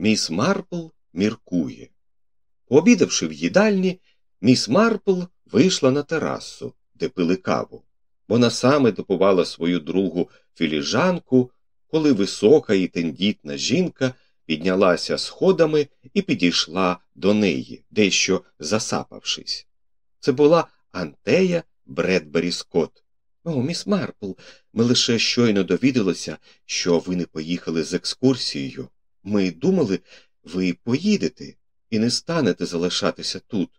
Міс Марпл міркує. Пообідавши в їдальні, міс Марпл вийшла на терасу, де пили каву. Вона саме допувала свою другу філіжанку, коли висока і тендітна жінка піднялася сходами і підійшла до неї, дещо засапавшись. Це була Антея Бредбері Скотт. О, міс Марпл, ми лише щойно довідалися, що ви не поїхали з екскурсією. Ми думали, ви поїдете і не станете залишатися тут.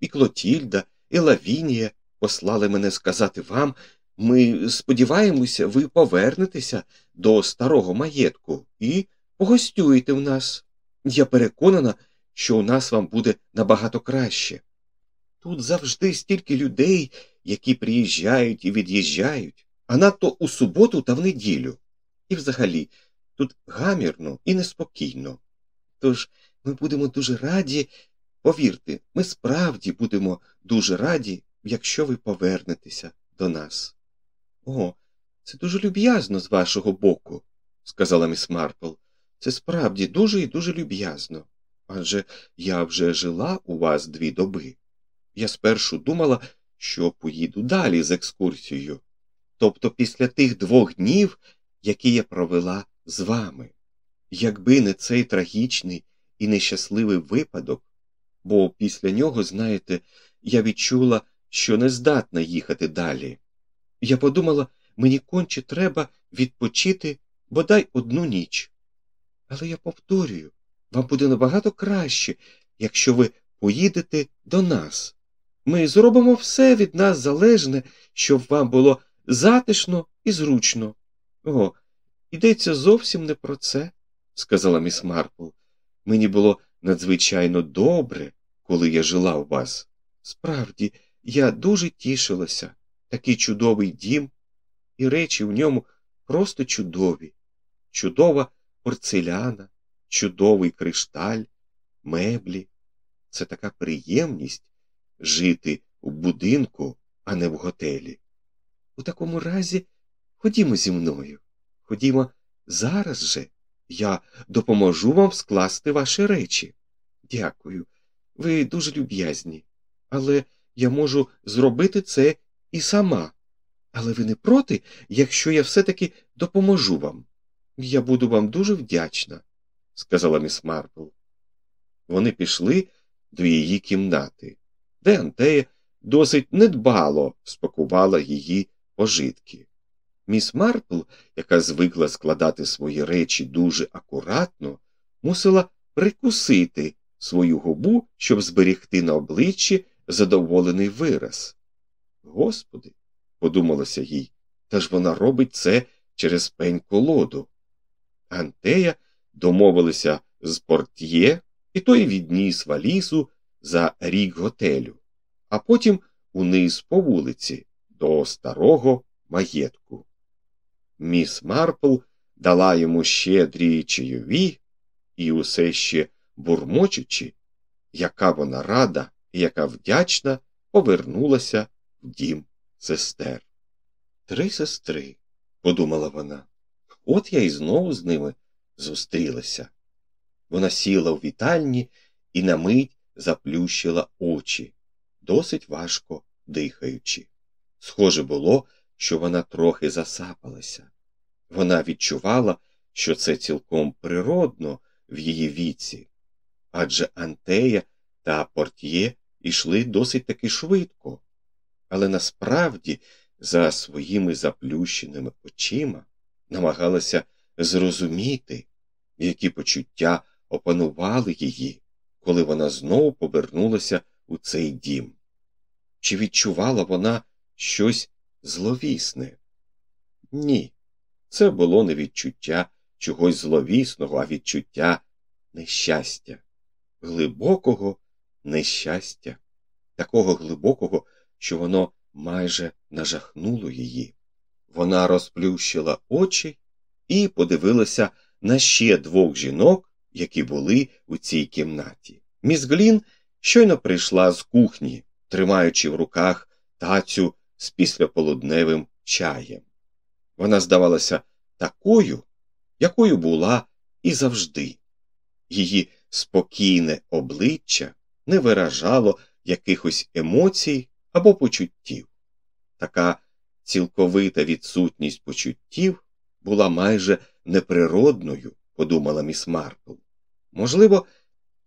І Клотільда, і Лавінія послали мене сказати вам, ми сподіваємося, ви повернетеся до старого маєтку і погостюєте в нас. Я переконана, що у нас вам буде набагато краще. Тут завжди стільки людей, які приїжджають і від'їжджають, а надто у суботу та в неділю. І взагалі тут гамірно і неспокійно. Тож ми будемо дуже раді, повірте, ми справді будемо дуже раді, якщо ви повернетеся до нас. О, це дуже люб'язно з вашого боку, сказала міс Марпл. Це справді дуже і дуже люб'язно. Адже я вже жила у вас дві доби. Я спершу думала, що поїду далі з екскурсією, тобто після тих двох днів, які я провела з вами. Якби не цей трагічний і нещасливий випадок, бо після нього, знаєте, я відчула, що не здатна їхати далі. Я подумала, мені конче треба відпочити бодай одну ніч. Але я повторюю, вам буде набагато краще, якщо ви поїдете до нас. Ми зробимо все від нас залежне, щоб вам було затишно і зручно. О, йдеться зовсім не про це, сказала міс Марпл. Мені було надзвичайно добре, коли я жила у вас. Справді, я дуже тішилася. Такий чудовий дім, і речі в ньому просто чудові. Чудова порцеляна, чудовий кришталь, меблі. Це така приємність жити в будинку, а не в готелі. У такому разі ходімо зі мною. Ходімо зараз же. Я допоможу вам скласти ваші речі. Дякую. Ви дуже люб'язні. Але я можу зробити це і сама. Але ви не проти, якщо я все таки допоможу вам. Я буду вам дуже вдячна, сказала міс Марпл. Вони пішли до її кімнати, де Антея досить недбало спакувала її пожитки. Міс Марпл, яка звикла складати свої речі дуже акуратно, мусила прикусити свою губу, щоб зберігти на обличчі задоволений вираз. Господи, подумалося їй, та ж вона робить це через пень колоду. Антея домовилися з портьє, і той відніс валізу за рік готелю, а потім униз по вулиці до старого маєтку. Міс Марпл дала йому щедрі чайові і усе ще бурмочучи, яка вона рада і яка вдячна, повернулася в дім сестер. Три сестри, подумала вона. От я і знову з ними зустрілася. Вона сіла у вітальні і на мить заплющила очі, досить важко дихаючи. Схоже було, що вона трохи засапалася. Вона відчувала, що це цілком природно в її віці, адже Антея та Портьє йшли досить таки швидко, але насправді за своїми заплющеними очима намагалася зрозуміти, які почуття опанували її, коли вона знову повернулася у цей дім. Чи відчувала вона щось зловісне? Ні, це було не відчуття чогось зловісного, а відчуття нещастя, глибокого нещастя, такого глибокого, що воно майже нажахнуло її. Вона розплющила очі і подивилася на ще двох жінок, які були у цій кімнаті. Міс Глін щойно прийшла з кухні, тримаючи в руках тацю з післяполудневим чаєм. Вона здавалася такою, якою була і завжди. Її спокійне обличчя не виражало якихось емоцій або почуттів. Така цілковита відсутність почуттів була майже неприродною, подумала міс Марпл. Можливо,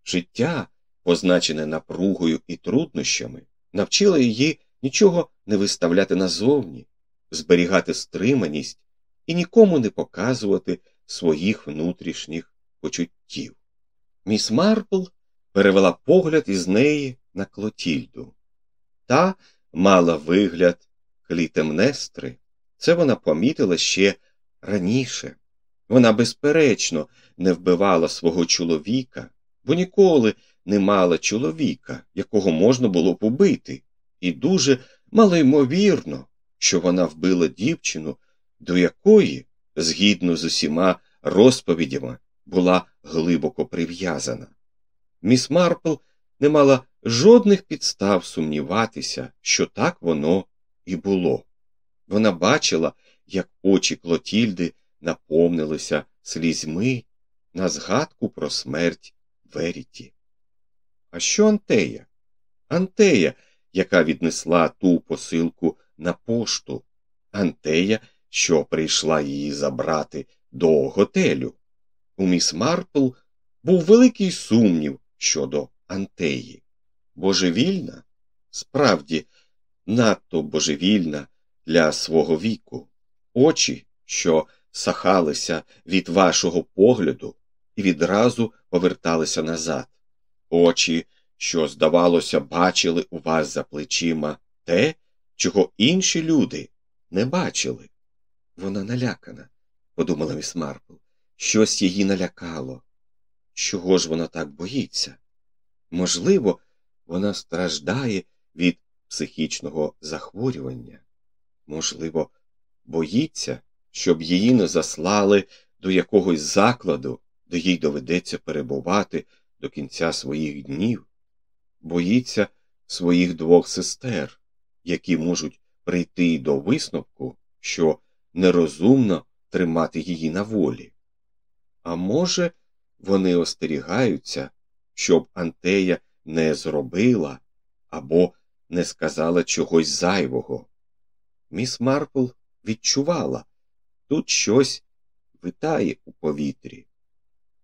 життя, позначене напругою і труднощами, навчило її нічого не виставляти назовні, зберігати стриманість і нікому не показувати своїх внутрішніх почуттів. Міс Марпл перевела погляд із неї на Клотільду. Та мала вигляд клітемнестри. Це вона помітила ще раніше. Вона, безперечно, не вбивала свого чоловіка, бо ніколи не мала чоловіка, якого можна було б убити, і дуже малоймовірно, що вона вбила дівчину, до якої, згідно з усіма розповідями, була глибоко прив'язана. Міс Марпл не мала жодних підстав сумніватися, що так воно і було. Вона бачила, як очі Клотільди наповнилися слізьми на згадку про смерть Веріті. А що Антея? Антея, яка віднесла ту посилку на пошту, Антея, що прийшла її забрати до готелю. У міс Марпл був великий сумнів щодо Антеї. Божевільна, справді, надто божевільна для свого віку, очі, що сахалися від вашого погляду і відразу поверталися назад, очі, що, здавалося, бачили у вас за плечима те, чого інші люди не бачили. Вона налякана, подумала міс Марпл. Щось її налякало. Чого ж вона так боїться? Можливо, вона страждає від психічного захворювання. Можливо, боїться, щоб її не заслали до якогось закладу, де їй доведеться перебувати до кінця своїх днів, боїться своїх двох сестер, які можуть прийти до висновку, що нерозумно тримати її на волі. А може, вони остерігаються, щоб Антея не зробила або не сказала чогось зайвого. Міс Марпл відчувала тут щось витає у повітрі.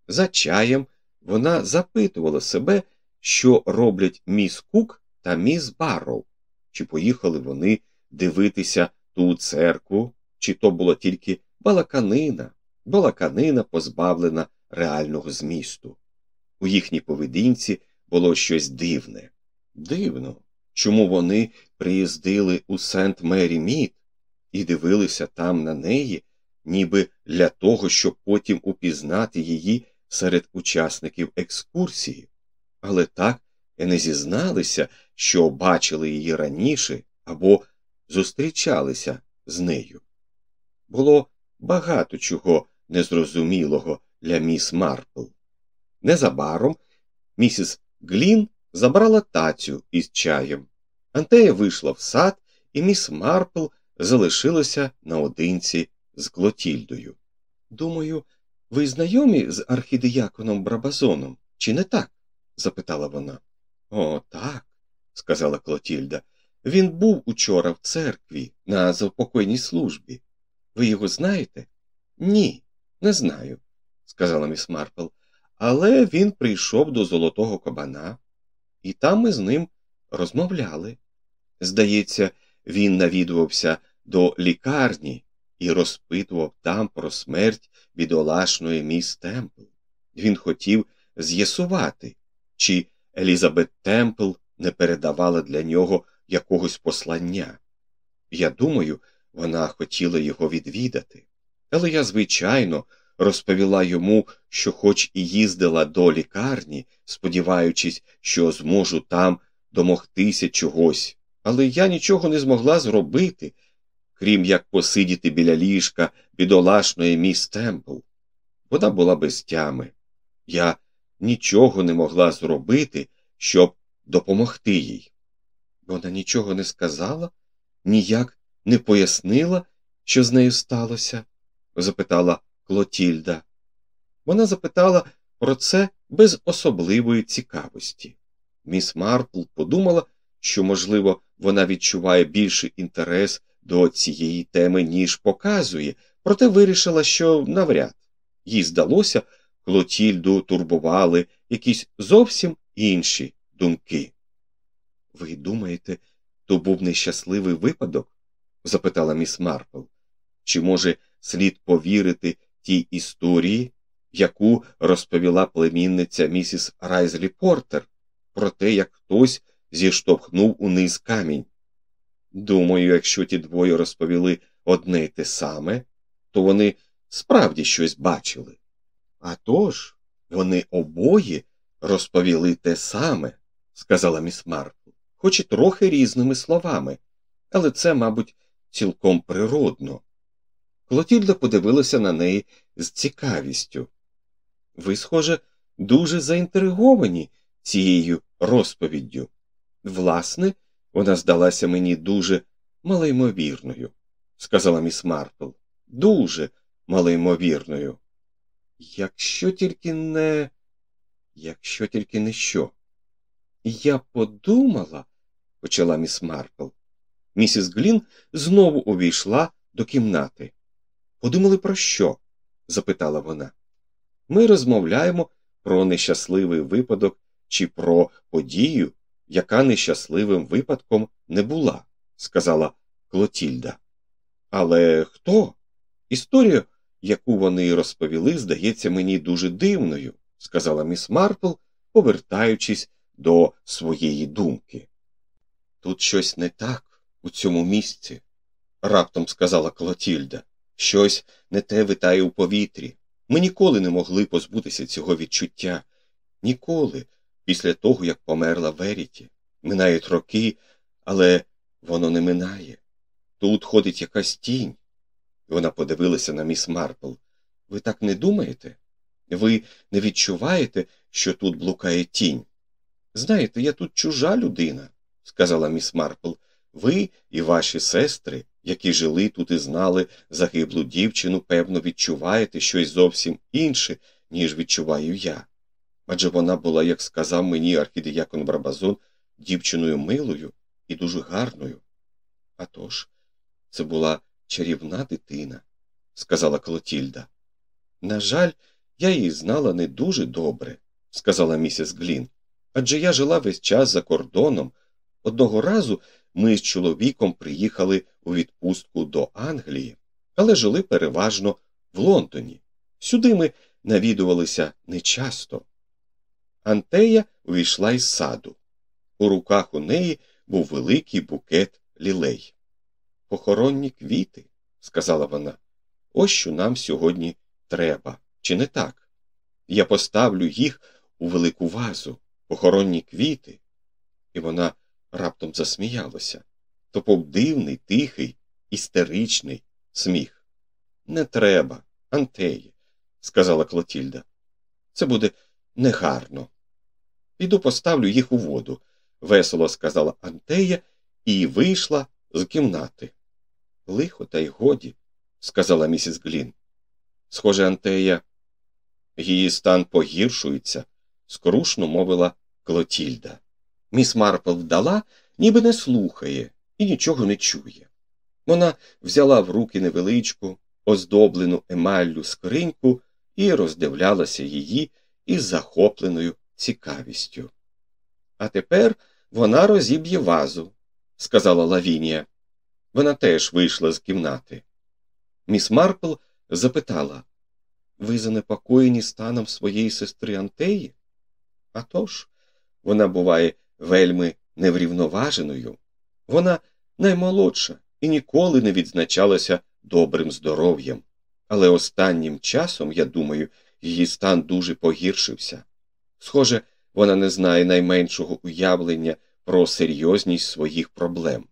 За чаєм вона запитувала себе, що роблять міс Кук та міс Барроу, чи поїхали вони дивитися ту церкву, чи то була тільки балаканина, балаканина позбавлена реального змісту. У їхній поведінці було щось дивне. Дивно, чому вони приїздили у Сент Мері Мід і дивилися там на неї, ніби для того, щоб потім упізнати її серед учасників екскурсії, але так і не зізналися, що бачили її раніше або зустрічалися з нею. Було багато чого незрозумілого для міс Марпл. Незабаром місіс Глін забрала тацю із чаєм. Антея вийшла в сад, і міс Марпл залишилася наодинці з Клотільдою. Думаю, ви знайомі з архідіяконом Брабазоном, чи не так? Запитала вона. О, так, сказала Клотільда. Він був учора в церкві на заупокойній службі. Ви його знаєте? Ні, не знаю, сказала міс Марпл. Але він прийшов до золотого кабана, і там ми з ним розмовляли. Здається, він навідувався до лікарні і розпитував там про смерть бідолашної міс Темпл. Він хотів з'ясувати, чи Елізабет Темпл не передавала для нього якогось послання. Я думаю, вона хотіла його відвідати. Але я, звичайно, розповіла йому, що хоч і їздила до лікарні, сподіваючись, що зможу там домогтися чогось, але я нічого не змогла зробити, крім як посидіти біля ліжка бідолашної міс Темпл. Вона була без тями. Я нічого не могла зробити, щоб допомогти їй. Вона нічого не сказала, ніяк не пояснила, що з нею сталося? запитала Клотільда. Вона запитала про це без особливої цікавості. Міс Марпл подумала, що, можливо, вона відчуває більший інтерес до цієї теми, ніж показує, проте вирішила, що навряд їй здалося, Клотільду турбували якісь зовсім інші думки. Ви думаєте, то був нещасливий випадок? запитала міс Марпл. Чи, може, слід повірити тій історії, яку розповіла племінниця місіс Райзлі Портер, про те, як хтось зіштовхнув униз камінь? Думаю, якщо ті двоє розповіли одне й те саме, то вони справді щось бачили. А тож, вони обоє розповіли те саме, сказала міс Марпл, хоч і трохи різними словами, але це, мабуть, цілком природно. Клотільда подивилася на неї з цікавістю. Ви, схоже, дуже заінтриговані цією розповіддю. Власне, вона здалася мені дуже малоймовірною, сказала міс Марпл. Дуже малоймовірною. Якщо тільки не. Якщо тільки не що. Я подумала, почала міс Марпл. Місіс Глін знову увійшла до кімнати. Подумали про що? запитала вона. Ми розмовляємо про нещасливий випадок чи про подію, яка нещасливим випадком не була, сказала Клотільда. Але хто? Історію, яку вони розповіли, здається мені дуже дивною, сказала міс Марпл, повертаючись до своєї думки. Тут щось не так у цьому місці, раптом сказала Клотільда. Щось не те витає у повітрі. Ми ніколи не могли позбутися цього відчуття. Ніколи, після того, як померла Веріті. Минають роки, але воно не минає. Тут ходить якась тінь. Вона подивилася на міс Марпл. Ви так не думаєте? Ви не відчуваєте, що тут блукає тінь? Знаєте, я тут чужа людина, сказала міс Марпл. Ви і ваші сестри, які жили тут і знали загиблу дівчину, певно, відчуваєте щось зовсім інше, ніж відчуваю я. Адже вона була, як сказав мені архідіякон Барбазон, дівчиною милою і дуже гарною. А тож, це була чарівна дитина, сказала Клотільда. На жаль, я її знала не дуже добре, сказала місіс Глін. Адже я жила весь час за кордоном. Одного разу ми з чоловіком приїхали у відпустку до Англії, але жили переважно в Лондоні. Сюди ми навідувалися нечасто. Антея увійшла із саду. У руках у неї був великий букет лілей. Похоронні квіти, сказала вона, ось що нам сьогодні треба, чи не так? Я поставлю їх у велику вазу, похоронні квіти. І вона раптом засміялася. То був дивний, тихий, істеричний сміх. Не треба, Антеє, сказала Клотільда. Це буде негарно. Піду поставлю їх у воду, весело сказала Антея і вийшла з кімнати. Лихо, та й годі, сказала місіс Глін. Схоже, Антея, її стан погіршується, скрушно мовила Клотільда. Міс Марпл вдала, ніби не слухає і нічого не чує. Вона взяла в руки невеличку, оздоблену емаллю скриньку і роздивлялася її із захопленою цікавістю. А тепер вона розіб'є вазу, сказала Лавінія. Вона теж вийшла з кімнати. Міс Марпл запитала Ви занепокоєні станом своєї сестри Антеї? «А тож, вона буває вельми неврівноваженою. Вона наймолодша і ніколи не відзначалася добрим здоров'ям. Але останнім часом, я думаю, її стан дуже погіршився. Схоже, вона не знає найменшого уявлення про серйозність своїх проблем.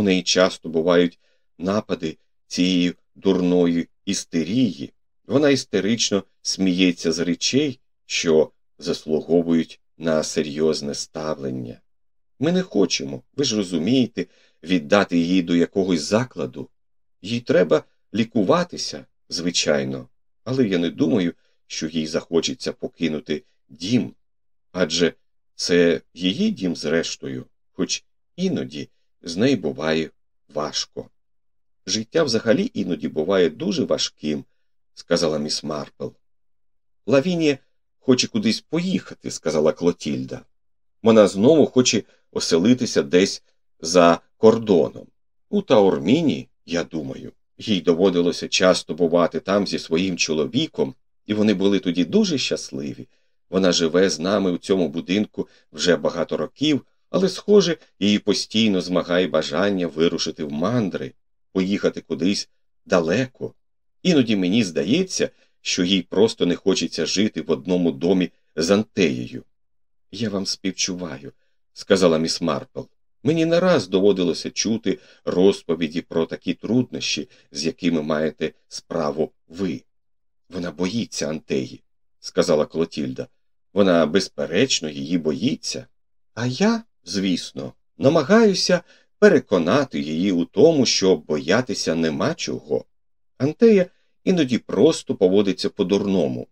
У неї часто бувають напади цієї дурної істерії. Вона істерично сміється з речей, що заслуговують на серйозне ставлення. Ми не хочемо, ви ж розумієте, віддати її до якогось закладу. Їй треба лікуватися, звичайно, але я не думаю, що їй захочеться покинути дім. Адже це її дім, зрештою, хоч іноді з нею буває важко. Життя взагалі іноді буває дуже важким, сказала міс Марпл. Лавінія хоче кудись поїхати, сказала Клотільда. Вона знову хоче оселитися десь за кордоном. У Таорміні, я думаю, їй доводилося часто бувати там зі своїм чоловіком, і вони були тоді дуже щасливі. Вона живе з нами у цьому будинку вже багато років, але, схоже, її постійно змагає бажання вирушити в мандри, поїхати кудись далеко. Іноді мені здається, що їй просто не хочеться жити в одному домі з Антеєю. Я вам співчуваю, сказала міс Марпл. Мені не раз доводилося чути розповіді про такі труднощі, з якими маєте справу ви. Вона боїться Антеї, сказала Клотільда. Вона, безперечно, її боїться. А я, звісно, намагаюся переконати її у тому, що боятися нема чого. Антея іноді просто поводиться по-дурному.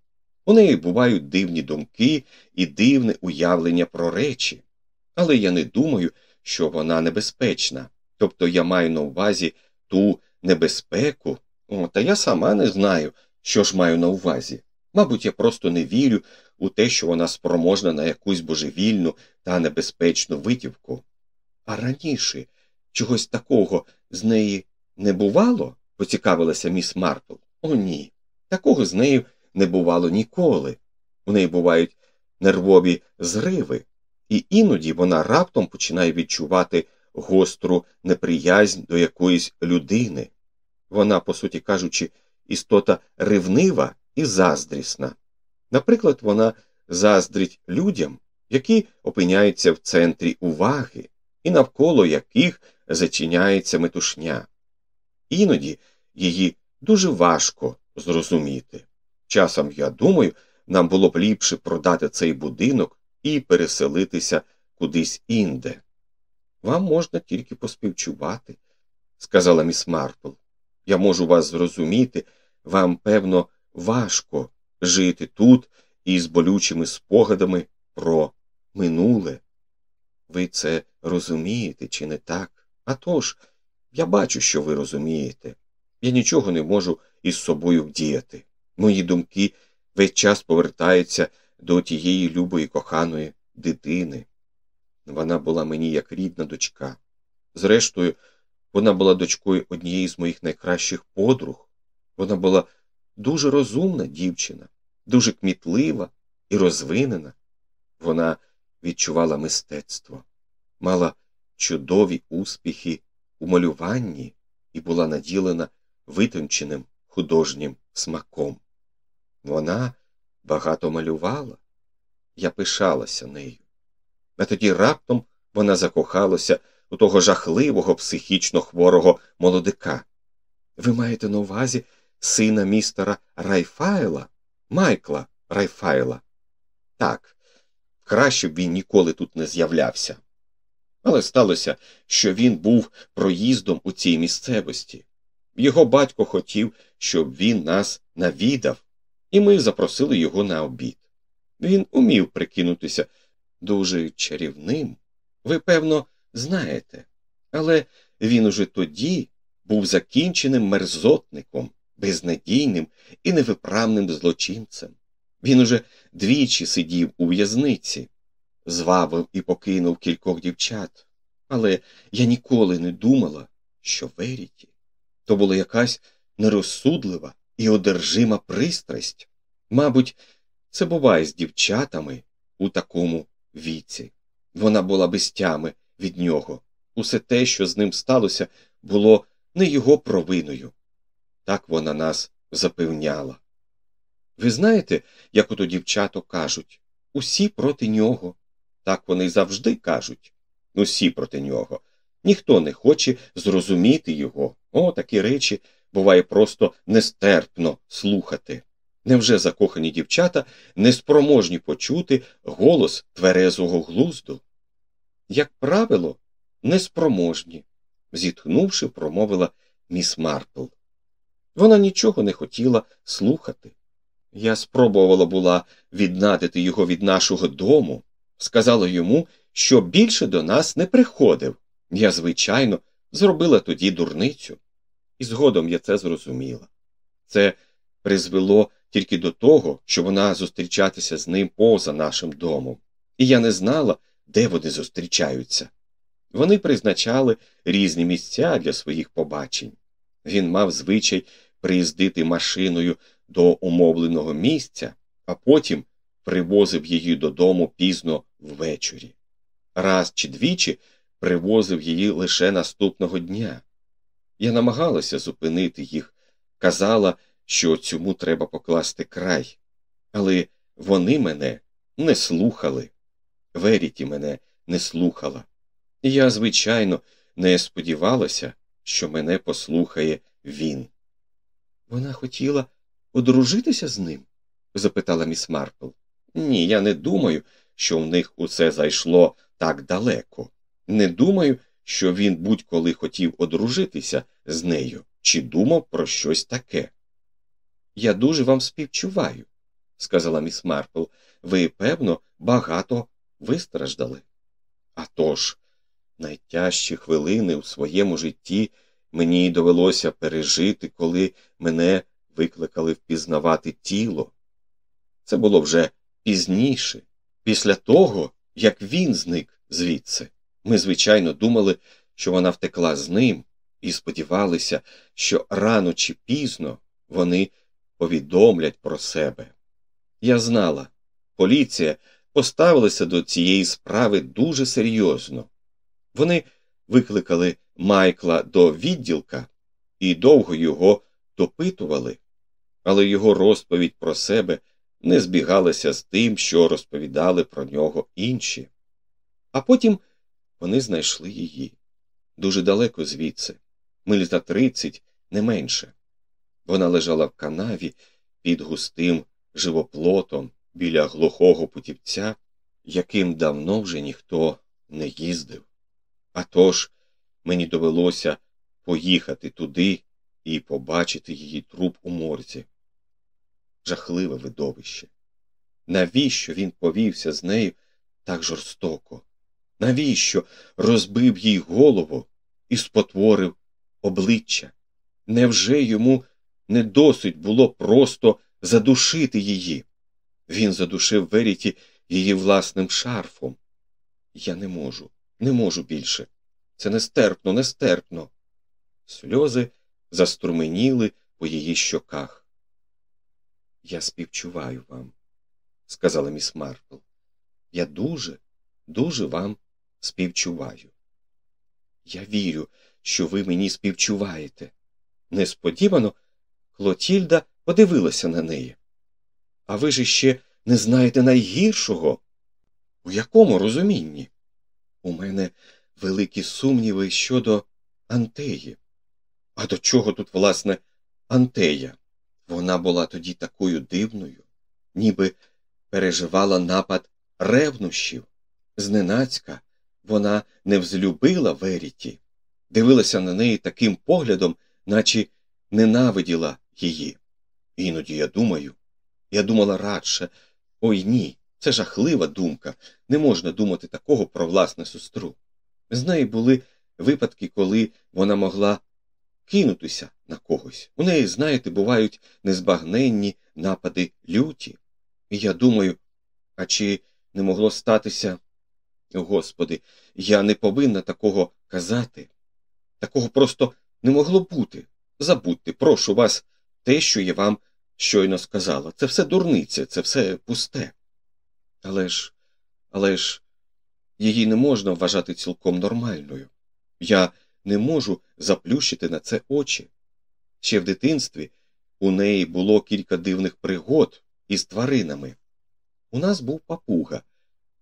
У неї бувають дивні думки і дивне уявлення про речі. Але я не думаю, що вона небезпечна. Тобто я маю на увазі ту небезпеку, О, та я сама не знаю, що ж маю на увазі. Мабуть, я просто не вірю у те, що вона спроможна на якусь божевільну та небезпечну витівку. А раніше чогось такого з неї не бувало? поцікавилася міс Марпл. О, ні. Такого з нею не бувало ніколи. У неї бувають нервові зриви, і іноді вона раптом починає відчувати гостру неприязнь до якоїсь людини. Вона, по суті кажучи, істота ревнива і заздрісна. Наприклад, вона заздрить людям, які опиняються в центрі уваги, і навколо яких зачиняється метушня. Іноді її дуже важко зрозуміти. Часом, я думаю, нам було б ліпше продати цей будинок і переселитися кудись інде. Вам можна тільки поспівчувати, сказала міс Марпл. Я можу вас зрозуміти, вам, певно, важко жити тут із болючими спогадами про минуле. Ви це розумієте, чи не так? А тож, я бачу, що ви розумієте. Я нічого не можу із собою вдіяти. Мої думки весь час повертаються до тієї любої коханої дитини. Вона була мені як рідна дочка. Зрештою, вона була дочкою однієї з моїх найкращих подруг. Вона була дуже розумна дівчина, дуже кмітлива і розвинена. Вона відчувала мистецтво, мала чудові успіхи у малюванні і була наділена витонченим художнім смаком. Вона багато малювала, я пишалася нею. А тоді раптом вона закохалася у того жахливого психічно хворого молодика. Ви маєте на увазі сина містера Райфайла, Майкла Райфайла? Так, краще б він ніколи тут не з'являвся. Але сталося, що він був проїздом у цій місцевості. Його батько хотів, щоб він нас навідав, і ми запросили його на обід. Він умів прикинутися дуже чарівним. Ви, певно, знаєте, але він уже тоді був закінченим мерзотником, безнадійним і невиправним злочинцем. Він уже двічі сидів у в'язниці, звабив і покинув кількох дівчат. Але я ніколи не думала, що Веріті то була якась нерозсудлива і одержима пристрасть. Мабуть, це буває з дівчатами у такому віці. Вона була без тями від нього. Усе те, що з ним сталося, було не його провиною. Так вона нас запевняла. Ви знаєте, як ото дівчато кажуть усі проти нього. Так вони завжди кажуть усі проти нього. Ніхто не хоче зрозуміти його. О, такі речі буває просто нестерпно слухати. Невже закохані дівчата неспроможні почути голос тверезого глузду? Як правило, неспроможні, зітхнувши, промовила міс Марпл. Вона нічого не хотіла слухати. Я спробувала була віднадити його від нашого дому, сказала йому, що більше до нас не приходив. Я, звичайно, зробила тоді дурницю. І згодом я це зрозуміла. Це призвело тільки до того, що вона зустрічатися з ним поза нашим домом, і я не знала, де вони зустрічаються. Вони призначали різні місця для своїх побачень. Він мав звичай приїздити машиною до умовленого місця, а потім привозив її додому пізно ввечері. Раз чи двічі привозив її лише наступного дня. Я намагалася зупинити їх, казала, що цьому треба покласти край, але вони мене не слухали. Веріті мене не слухала. І я, звичайно, не сподівалася, що мене послухає він. Вона хотіла одружитися з ним? запитала міс Марпл. Ні, я не думаю, що в них усе зайшло так далеко. Не думаю, що він будь-коли хотів одружитися з нею чи думав про щось таке. Я дуже вам співчуваю, сказала міс Марпл. Ви, певно, багато вистраждали. А тож, найтяжчі хвилини у своєму житті мені довелося пережити, коли мене викликали впізнавати тіло. Це було вже пізніше, після того, як він зник звідси. Ми, звичайно, думали, що вона втекла з ним, і сподівалися, що рано чи пізно вони повідомлять про себе. Я знала, поліція поставилася до цієї справи дуже серйозно. Вони викликали Майкла до відділка і довго його допитували, але його розповідь про себе не збігалася з тим, що розповідали про нього інші. А потім вони знайшли її дуже далеко звідси, миль за тридцять, не менше. Вона лежала в канаві під густим живоплотом біля глухого путівця, яким давно вже ніхто не їздив. А тож мені довелося поїхати туди і побачити її труп у морзі. Жахливе видовище. Навіщо він повівся з нею так жорстоко? Навіщо розбив їй голову і спотворив обличчя? Невже йому не досить було просто задушити її? Він задушив Веріті її власним шарфом. Я не можу, не можу більше. Це нестерпно, нестерпно. Сльози заструменіли по її щоках. Я співчуваю вам, сказала міс Марпл. Я дуже, дуже вам співчуваю. Я вірю, що ви мені співчуваєте. Несподівано Клотільда подивилася на неї. А ви ж іще не знаєте найгіршого? У якому розумінні? У мене великі сумніви щодо Антеї. А до чого тут, власне, Антея? Вона була тоді такою дивною, ніби переживала напад ревнощів. Зненацька вона не взлюбила Веріті, дивилася на неї таким поглядом, наче ненавиділа її. Іноді я думаю, я думала радше ой ні, це жахлива думка, не можна думати такого про власну сестру. З неї були випадки, коли вона могла кинутися на когось. У неї, знаєте, бувають незбагненні напади люті. І я думаю, а чи не могло статися. Господи, я не повинна такого казати. Такого просто не могло бути. Забудьте, прошу вас, те, що я вам щойно сказала. Це все дурниця, це все пусте. Але ж, але ж, її не можна вважати цілком нормальною. Я не можу заплющити на це очі. Ще в дитинстві у неї було кілька дивних пригод із тваринами. У нас був папуга,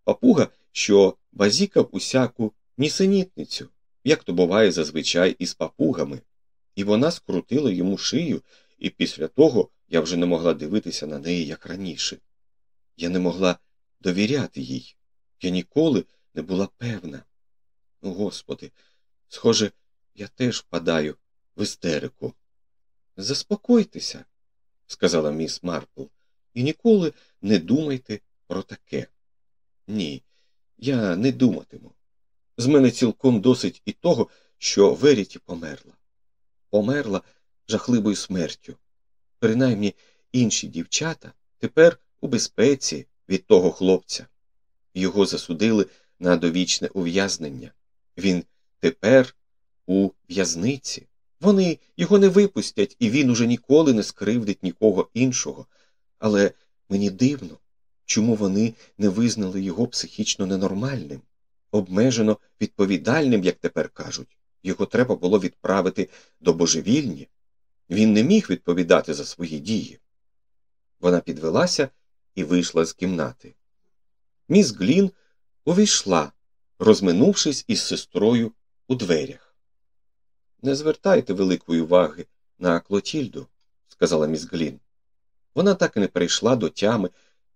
папуга, що базікав усяку нісенітницю, як то буває зазвичай із папугами, і вона скрутила йому шию, і після того я вже не могла дивитися на неї, як раніше. Я не могла довіряти їй. Я ніколи не була певна. О, Господи, схоже, я теж впадаю в істерику. Заспокойтеся, сказала міс Марпл. і ніколи не думайте про таке. Ні, я не думатиму. З мене цілком досить і того, що Веріті померла. Померла жахливою смертю. Принаймні інші дівчата тепер у безпеці від того хлопця. Його засудили на довічне ув'язнення. Він тепер у в'язниці. Вони його не випустять, і він уже ніколи не скривдить нікого іншого. Але мені дивно, чому вони не визнали його психічно ненормальним, обмежено відповідальним, як тепер кажуть. Його треба було відправити до божевільні. Він не міг відповідати за свої дії. Вона підвелася і вийшла з кімнати. Міс Глін увійшла, розминувшись із сестрою у дверях. Не звертайте великої уваги на Клотільду, сказала міс Глін. Вона так і не прийшла до тями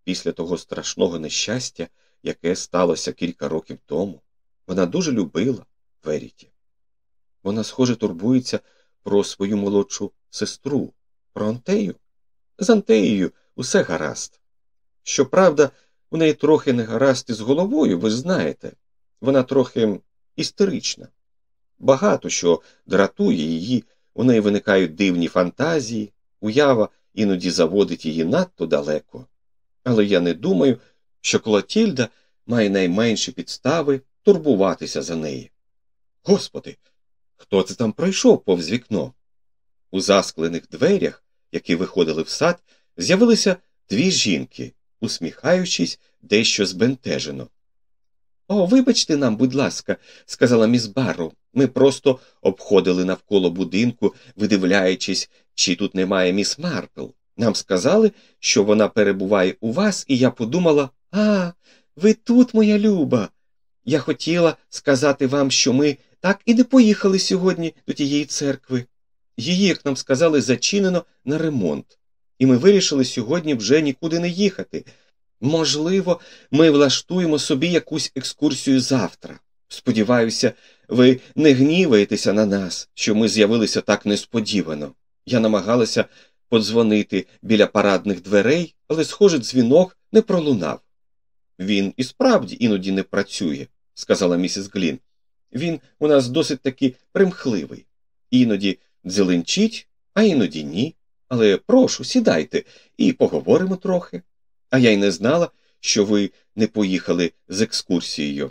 після того страшного нещастя, яке сталося кілька років тому. Вона дуже любила Веріті. Вона, схоже, турбується про свою молодшу сестру, про Антею. З Антеєю усе гаразд. Щоправда, у неї трохи не гаразд із головою, ви знаєте, вона трохи істерична. Багато що дратує її, у неї виникають дивні фантазії, уява іноді заводить її надто далеко. Але я не думаю, що Клотільда має найменші підстави турбуватися за неї. Господи, хто це там пройшов повз вікно? У засклених дверях, які виходили в сад, з'явилися дві жінки, усміхаючись, дещо збентежено. О, вибачте нам, будь ласка, сказала міс Барроу. Ми просто обходили навколо будинку, видивляючись, чи тут немає міс Марпл. Нам сказали, що вона перебуває у вас, і я подумала а, ви тут, моя люба. Я хотіла сказати вам, що ми так і не поїхали сьогодні до тієї церкви. Її, як нам сказали, зачинено на ремонт, і ми вирішили сьогодні вже нікуди не їхати. Можливо, ми влаштуємо собі якусь екскурсію завтра. Сподіваюся, ви не гніваєтеся на нас, що ми з'явилися так несподівано. Я намагалася подзвонити біля парадних дверей, але, схоже, дзвінок не пролунав. Він і справді іноді не працює, сказала місіс Глін. Він у нас досить таки примхливий. Іноді дзеленчить, а іноді ні. Але прошу, сідайте і поговоримо трохи. А я й не знала, що ви не поїхали з екскурсією.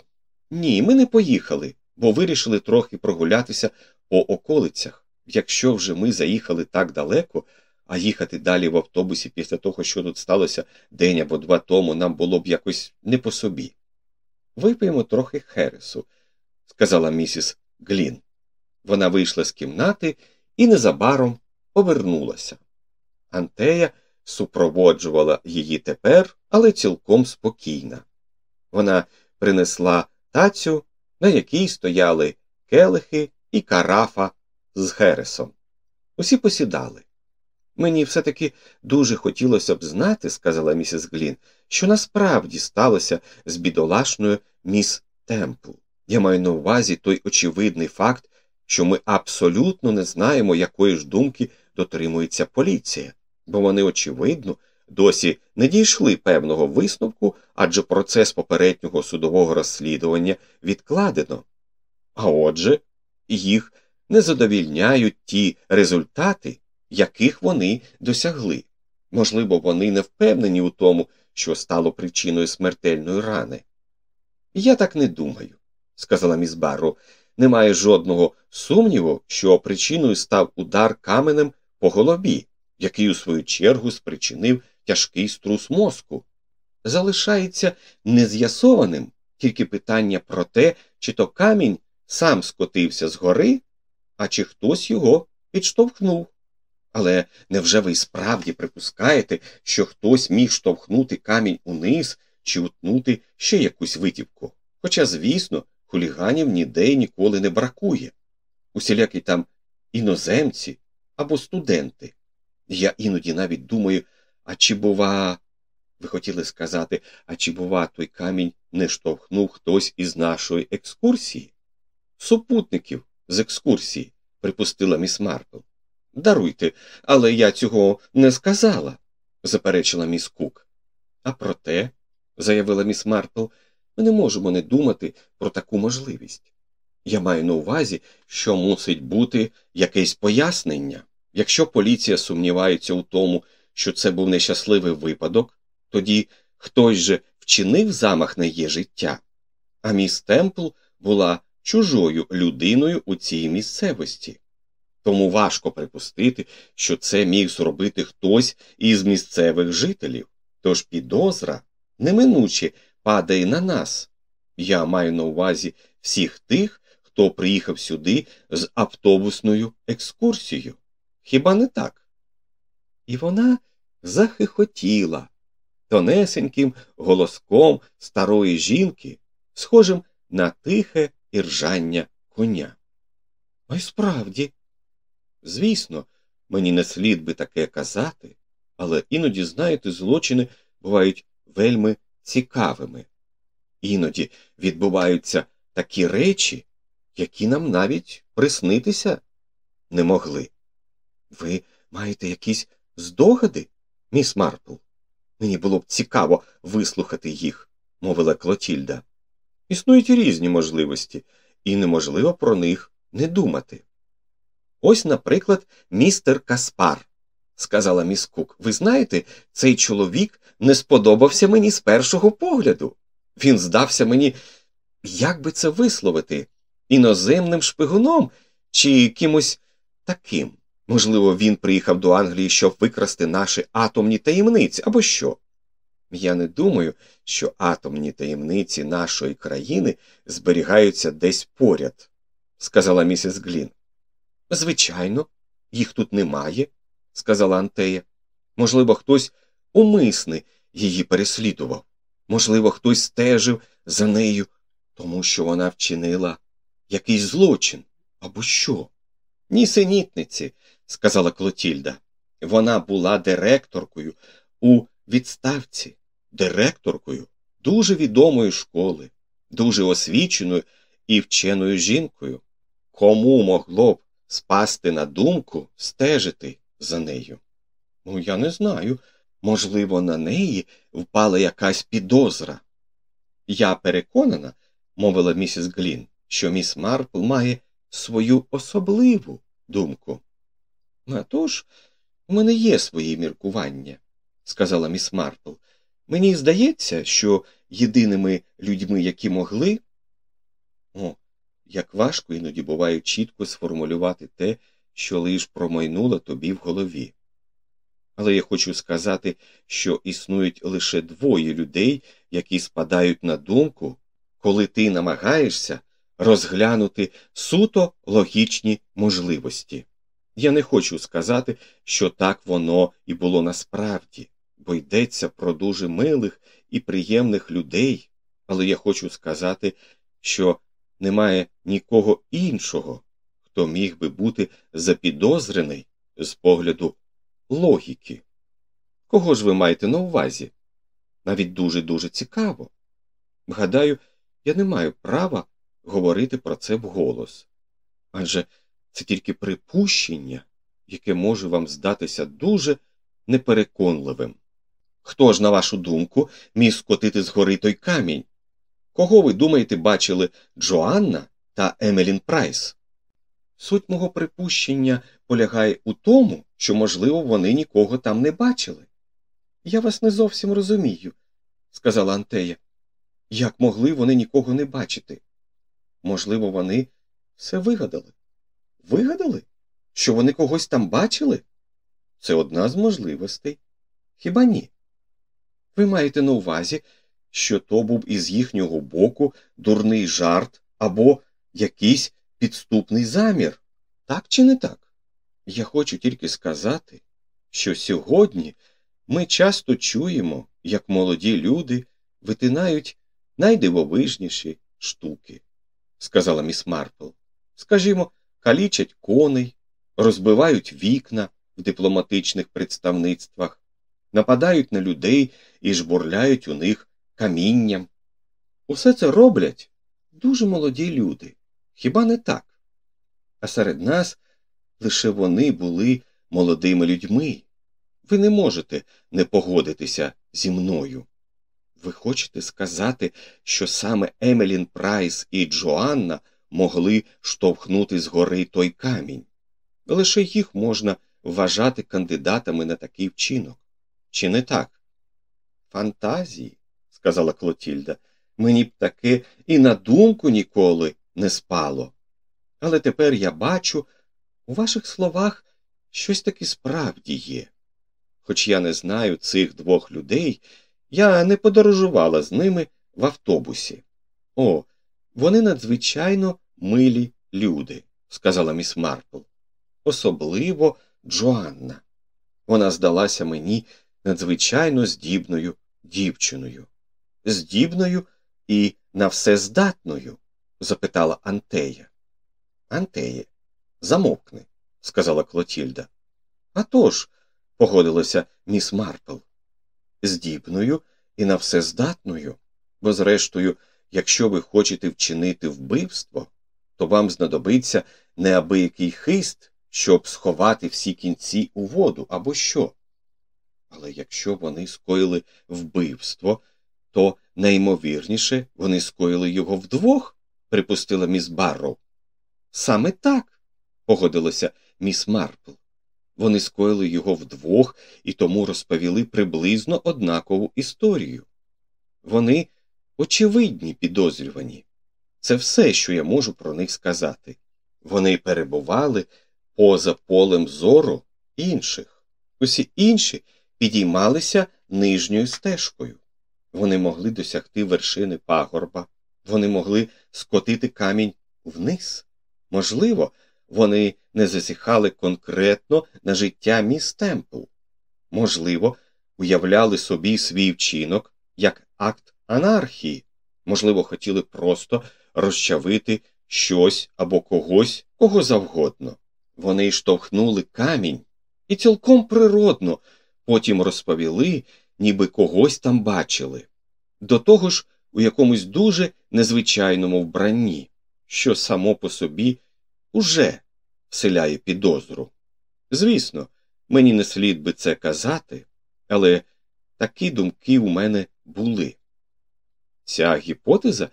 Ні, ми не поїхали, бо вирішили трохи прогулятися по околицях. Якщо вже ми заїхали так далеко, а їхати далі в автобусі після того, що тут сталося день або два тому, нам було б якось не по собі. Вип'ємо трохи Хересу, сказала місіс Глін. Вона вийшла з кімнати і незабаром повернулася. Антея супроводжувала її тепер, але цілком спокійна. Вона принесла тацю, на якій стояли келихи і карафа з Хересом. Усі посідали. Мені все таки дуже хотілося б знати, сказала місіс Глін, що насправді сталося з бідолашною міс Темпл. Я маю на увазі той очевидний факт, що ми абсолютно не знаємо, якої ж думки дотримується поліція, бо вони, очевидно, досі не дійшли певного висновку, адже процес попереднього судового розслідування відкладено. А отже, їх не задовільняють ті результати, яких вони досягли. Можливо, вони не впевнені у тому, що стало причиною смертельної рани. Я так не думаю, сказала міс Барро. Немає жодного сумніву, що причиною став удар каменем по голові, який у свою чергу спричинив тяжкий струс мозку. Залишається нез'ясованим тільки питання про те, чи то камінь сам скотився з гори, а чи хтось його підштовхнув. Але невже ви справді припускаєте, що хтось міг штовхнути камінь униз чи утнути ще якусь витівку? Хоча, звісно, хуліганів ніде й ніколи не бракує. Усілякі там іноземці або студенти. Я іноді навіть думаю, а чи, бува, ви хотіли сказати, а чи, бува, той камінь не штовхнув хтось із нашої екскурсії? Супутників з екскурсії, припустила міс Марпл. Даруйте, але я цього не сказала. заперечила міс Кук. А проте, заявила міс Марпл, ми не можемо не думати про таку можливість. Я маю на увазі, що мусить бути якесь пояснення. Якщо поліція сумнівається у тому, що це був нещасливий випадок, тоді хтось же вчинив замах на її життя, а міс Темпл була чужою людиною у цій місцевості. Тому важко припустити, що це міг зробити хтось із місцевих жителів, тож підозра неминуче падає на нас. Я маю на увазі всіх тих, хто приїхав сюди з автобусною екскурсією. Хіба не так? І вона захихотіла тонесеньким голоском старої жінки, схожим на тихе іржання коня. Ой справді. Звісно, мені не слід би таке казати, але іноді, знаєте, злочини бувають вельми цікавими. Іноді відбуваються такі речі, які нам навіть приснитися не могли. Ви маєте якісь здогади, міс Марпл? Мені було б цікаво вислухати їх, мовила Клотільда. Існують різні можливості, і неможливо про них не думати. Ось, наприклад, містер Каспар, сказала міс Кук. Ви знаєте, цей чоловік не сподобався мені з першого погляду. Він здався мені, як би це висловити, іноземним шпигуном чи кимось таким. Можливо, він приїхав до Англії, щоб викрасти наші атомні таємниці або що. Я не думаю, що атомні таємниці нашої країни зберігаються десь поряд, сказала місіс Глін. Звичайно, їх тут немає, сказала Антея. Можливо, хтось умисне її переслідував. Можливо, хтось стежив за нею, тому що вона вчинила якийсь злочин або що. Нісенітниці, сказала Клотільда. Вона була директоркою у відставці, директоркою дуже відомої школи, дуже освіченою і вченою жінкою. Кому могло б спасти на думку стежити за нею? Ну, я не знаю. Можливо, на неї впала якась підозра. Я переконана, мовила місіс Глін, що міс Марпл має свою особливу думку. «А тож, у мене є свої міркування, сказала міс Марпл. Мені здається, що єдиними людьми, які могли. О, як важко іноді буває чітко сформулювати те, що лиш промайнуло тобі в голові. Але я хочу сказати, що існують лише двоє людей, які спадають на думку, коли ти намагаєшся розглянути суто логічні можливості. Я не хочу сказати, що так воно і було насправді, бо йдеться про дуже милих і приємних людей, але я хочу сказати, що немає нікого іншого, хто міг би бути запідозрений з погляду логіки. Кого ж ви маєте на увазі? Навіть дуже дуже цікаво. Гадаю, я не маю права говорити про це вголос. Адже це тільки припущення, яке може вам здатися дуже непереконливим. Хто ж, на вашу думку, міг скотити згори той камінь? Кого ви думаєте, бачили Джоанна та Емелін Прайс? Суть мого припущення полягає у тому, що, можливо, вони нікого там не бачили. Я вас не зовсім розумію, сказала Антея. Як могли вони нікого не бачити? Можливо, вони все вигадали. Вигадали? Що вони когось там бачили? Це одна з можливостей. Хіба ні? Ви маєте на увазі, що то був із їхнього боку дурний жарт або якийсь підступний замір, так чи не так? Я хочу тільки сказати, що сьогодні ми часто чуємо, як молоді люди витинають найдивовижніші штуки, сказала міс Марпл. Скажімо, калічать коней, розбивають вікна в дипломатичних представництвах, нападають на людей і жбурляють у них камінням. Усе це роблять дуже молоді люди. Хіба не так? А серед нас лише вони були молодими людьми, Ви не можете не погодитися зі мною. Ви хочете сказати, що саме Емелін Прайс і Джоанна могли штовхнути з гори той камінь? Лише їх можна вважати кандидатами на такий вчинок. Чи не так? Фантазії, сказала Клотільда, мені б таке і на думку ніколи не спало. Але тепер я бачу, у ваших словах щось таки справді є. Хоч я не знаю цих двох людей, я не подорожувала з ними в автобусі. О, вони надзвичайно милі люди, сказала міс Марпл. Особливо Джоанна. Вона здалася мені надзвичайно здібною дівчиною. Здібною і на все здатною? запитала Антея. Антеє, замовкни, сказала Клотільда. «А тож», – погодилася міс Марпл. Здібною і на все здатною, бо, зрештою, якщо ви хочете вчинити вбивство, то вам знадобиться неабиякий хист, щоб сховати всі кінці у воду або що. Але якщо вони скоїли вбивство, то найімовірніше вони скоїли його вдвох, припустила міс Барроу. Саме так, погодилася міс Марпл. Вони скоїли його вдвох і тому розповіли приблизно однакову історію. Вони очевидні підозрювані. Це все, що я можу про них сказати. Вони перебували поза полем зору інших. Усі інші підіймалися нижньою стежкою. Вони могли досягти вершини пагорба, вони могли скотити камінь вниз. Можливо, вони не засіхали конкретно на життя міс Темпл. Можливо, уявляли собі свій вчинок як акт анархії, можливо, хотіли просто розчавити щось або когось, кого завгодно. Вони штовхнули камінь і цілком природно потім розповіли, ніби когось там бачили. До того ж, у якомусь дуже незвичайному вбранні, що само по собі уже вселяє підозру. Звісно, мені не слід би це казати, але такі думки у мене були. Ця гіпотеза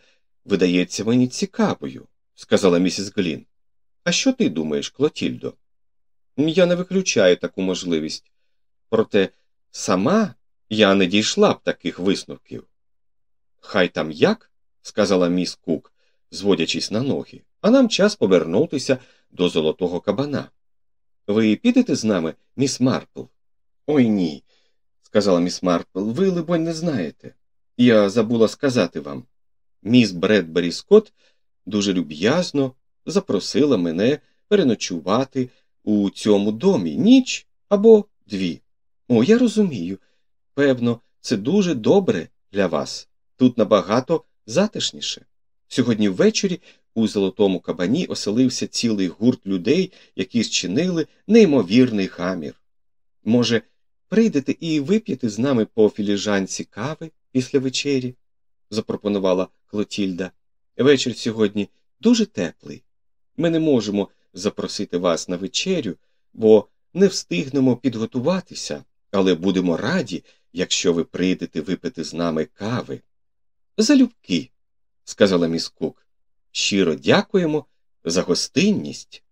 видається мені цікавою, сказала місіс Глін. А що ти думаєш, Клотільдо? Я не виключаю таку можливість. Проте сама я не дійшла б таких висновків. Хай там як, сказала міс Кук, зводячись на ноги, а нам час повернутися до золотого кабана. Ви підете з нами, міс Марпл? Ой ні, сказала міс Марпл, ви, либонь, не знаєте. Я забула сказати вам. Міс Бредбері Скотт дуже люб'язно запросила мене переночувати у цьому домі ніч або дві. О, я розумію. Певно, це дуже добре для вас. Тут набагато затишніше. Сьогодні ввечері у золотому кабані оселився цілий гурт людей, які зчинили неймовірний гамір. Може, прийдете і вип'єте з нами по філіжанці кави після вечері? запропонувала Клотільда. Вечір сьогодні дуже теплий. Ми не можемо запросити вас на вечерю, бо не встигнемо підготуватися, але будемо раді, якщо ви прийдете випити з нами кави. Залюбки, сказала міс Кук. Щиро дякуємо за гостинність.